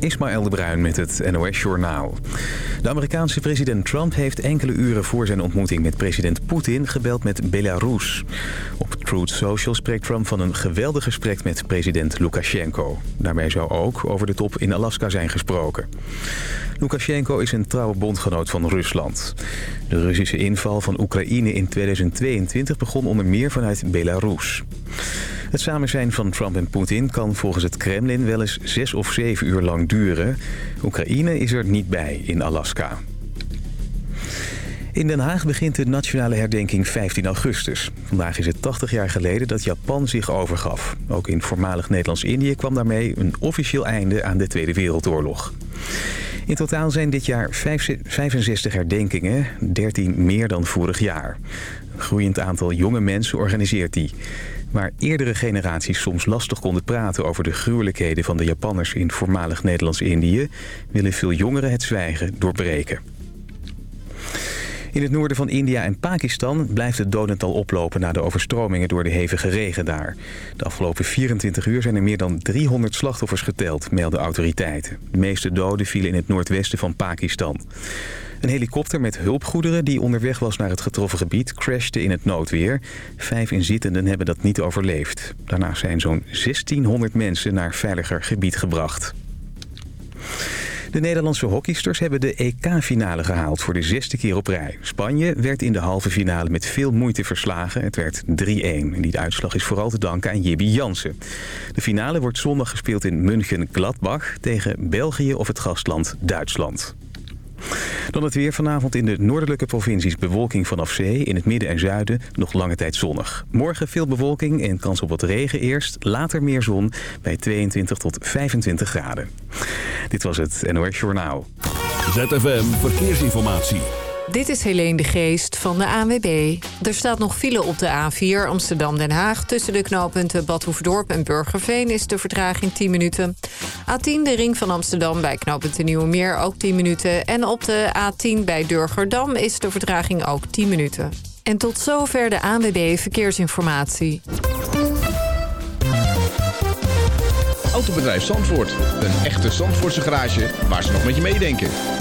Ismaël de Bruin met het NOS Journaal. De Amerikaanse president Trump heeft enkele uren voor zijn ontmoeting met president Poetin gebeld met Belarus. Op Truth Social spreekt Trump van een geweldig gesprek met president Lukashenko. Daarbij zou ook over de top in Alaska zijn gesproken. Lukashenko is een trouwe bondgenoot van Rusland. De Russische inval van Oekraïne in 2022 begon onder meer vanuit Belarus. Het samen zijn van Trump en Poetin kan volgens het Kremlin wel eens zes of zeven uur lang duren. Oekraïne is er niet bij in Alaska. In Den Haag begint de nationale herdenking 15 augustus. Vandaag is het 80 jaar geleden dat Japan zich overgaf. Ook in voormalig Nederlands-Indië kwam daarmee een officieel einde aan de Tweede Wereldoorlog. In totaal zijn dit jaar 65 herdenkingen, 13 meer dan vorig jaar. Een groeiend aantal jonge mensen organiseert die. Waar eerdere generaties soms lastig konden praten over de gruwelijkheden van de Japanners in voormalig Nederlands-Indië... willen veel jongeren het zwijgen doorbreken. In het noorden van India en Pakistan blijft het dodental oplopen... na de overstromingen door de hevige regen daar. De afgelopen 24 uur zijn er meer dan 300 slachtoffers geteld, melden autoriteiten. De meeste doden vielen in het noordwesten van Pakistan. Een helikopter met hulpgoederen die onderweg was naar het getroffen gebied... crashte in het noodweer. Vijf inzittenden hebben dat niet overleefd. Daarna zijn zo'n 1600 mensen naar veiliger gebied gebracht. De Nederlandse hockeysters hebben de EK-finale gehaald voor de zesde keer op rij. Spanje werd in de halve finale met veel moeite verslagen. Het werd 3-1. En die uitslag is vooral te danken aan Jibby Jansen. De finale wordt zondag gespeeld in München-Gladbach tegen België of het gastland Duitsland. Dan het weer vanavond in de noordelijke provincies bewolking vanaf zee. In het midden en zuiden nog lange tijd zonnig. Morgen veel bewolking en kans op wat regen eerst. Later meer zon bij 22 tot 25 graden. Dit was het NOS Journaal. ZFM Verkeersinformatie. Dit is Helene de Geest van de ANWB. Er staat nog file op de A4 Amsterdam-Den Haag. Tussen de knooppunten Badhoevedorp en Burgerveen is de vertraging 10 minuten. A10 de ring van Amsterdam bij knooppunt Nieuwe Meer ook 10 minuten. En op de A10 bij Durgerdam is de vertraging ook 10 minuten. En tot zover de ANWB Verkeersinformatie. Autobedrijf Zandvoort. Een echte Zandvoortse garage waar ze nog met je meedenken.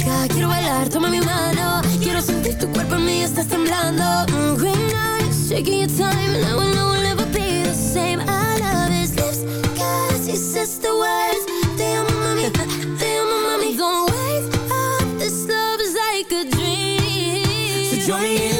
loca, quiero bailar, toma mi mano. Quiero sentir tu cuerpo en mí, estás temblando. Mm, green eyes, shaking your time, and I will know we'll never be the same. I love his lips, cause he says the words. Damn, mommy, damn, mommy. Don't wake up, this love is like a dream. So join me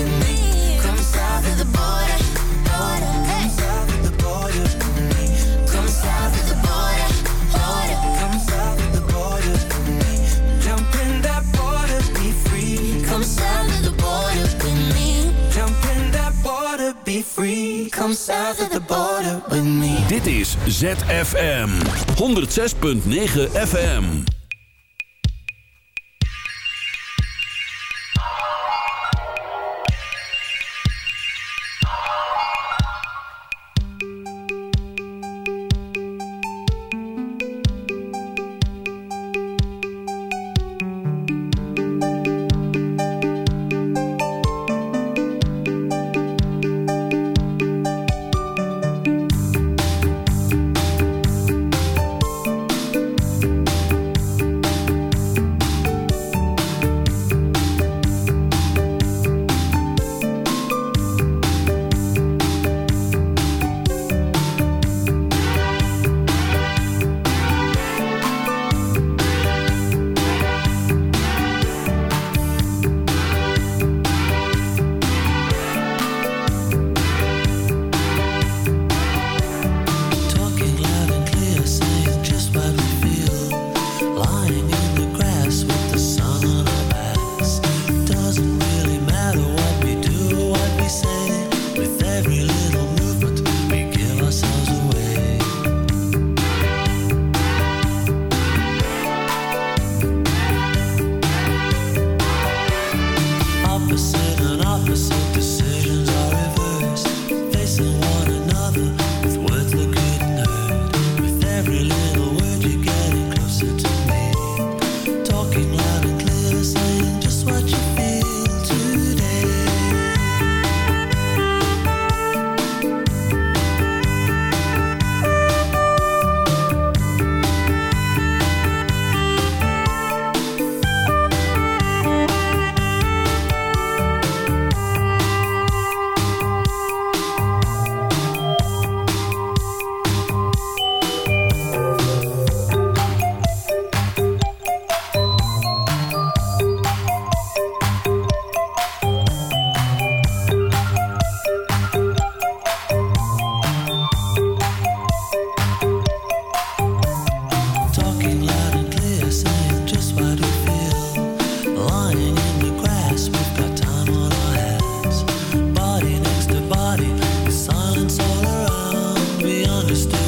The with me. Dit is ZFM 106.9 FM. harvest.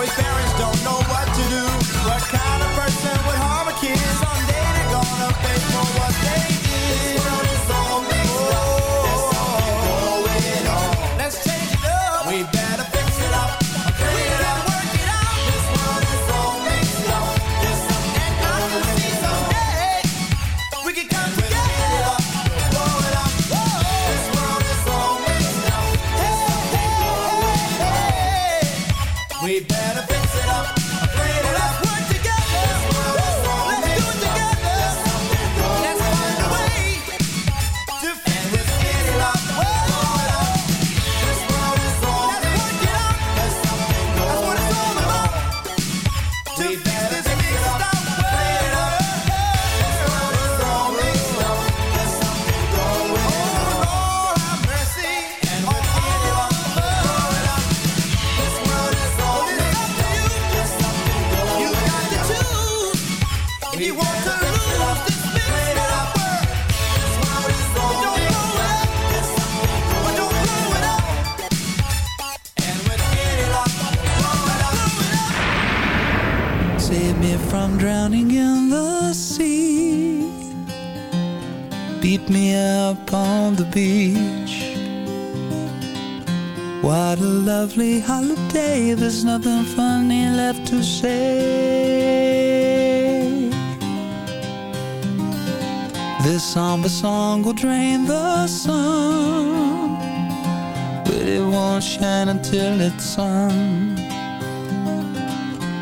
his parents don't till it's on.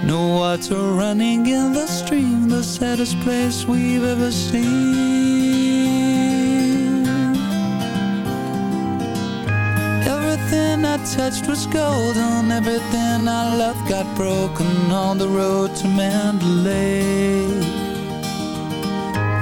No water running in the stream The saddest place we've ever seen. Everything I touched was golden Everything I loved got broken On the road to Mandalay.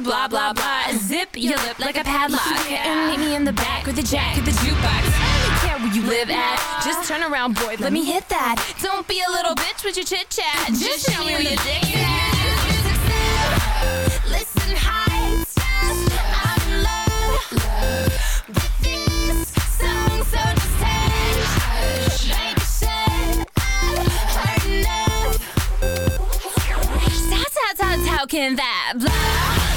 your blah blah blah. Zip your lip like a padlock. And meet me in the back with the jack at the jukebox. Don't care where you live at. Just turn around, boy. Let me hit that. Don't be a little bitch with your chit chat. Just show me where your dick at. Listen high, I'm in love with this song, so just hush. Baby, shut I'm hard enough. How, how, how, how can that blah?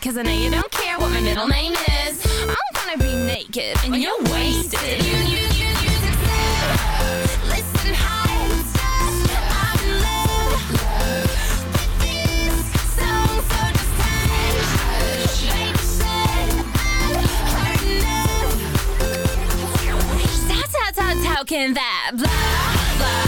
cause I know you don't care what my middle name is. I'm gonna be naked, and well, you're wasted. You, you, you, you, you, listen how it's. This song so just I enough. That blah, blah.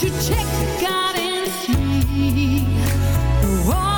You check out and see oh,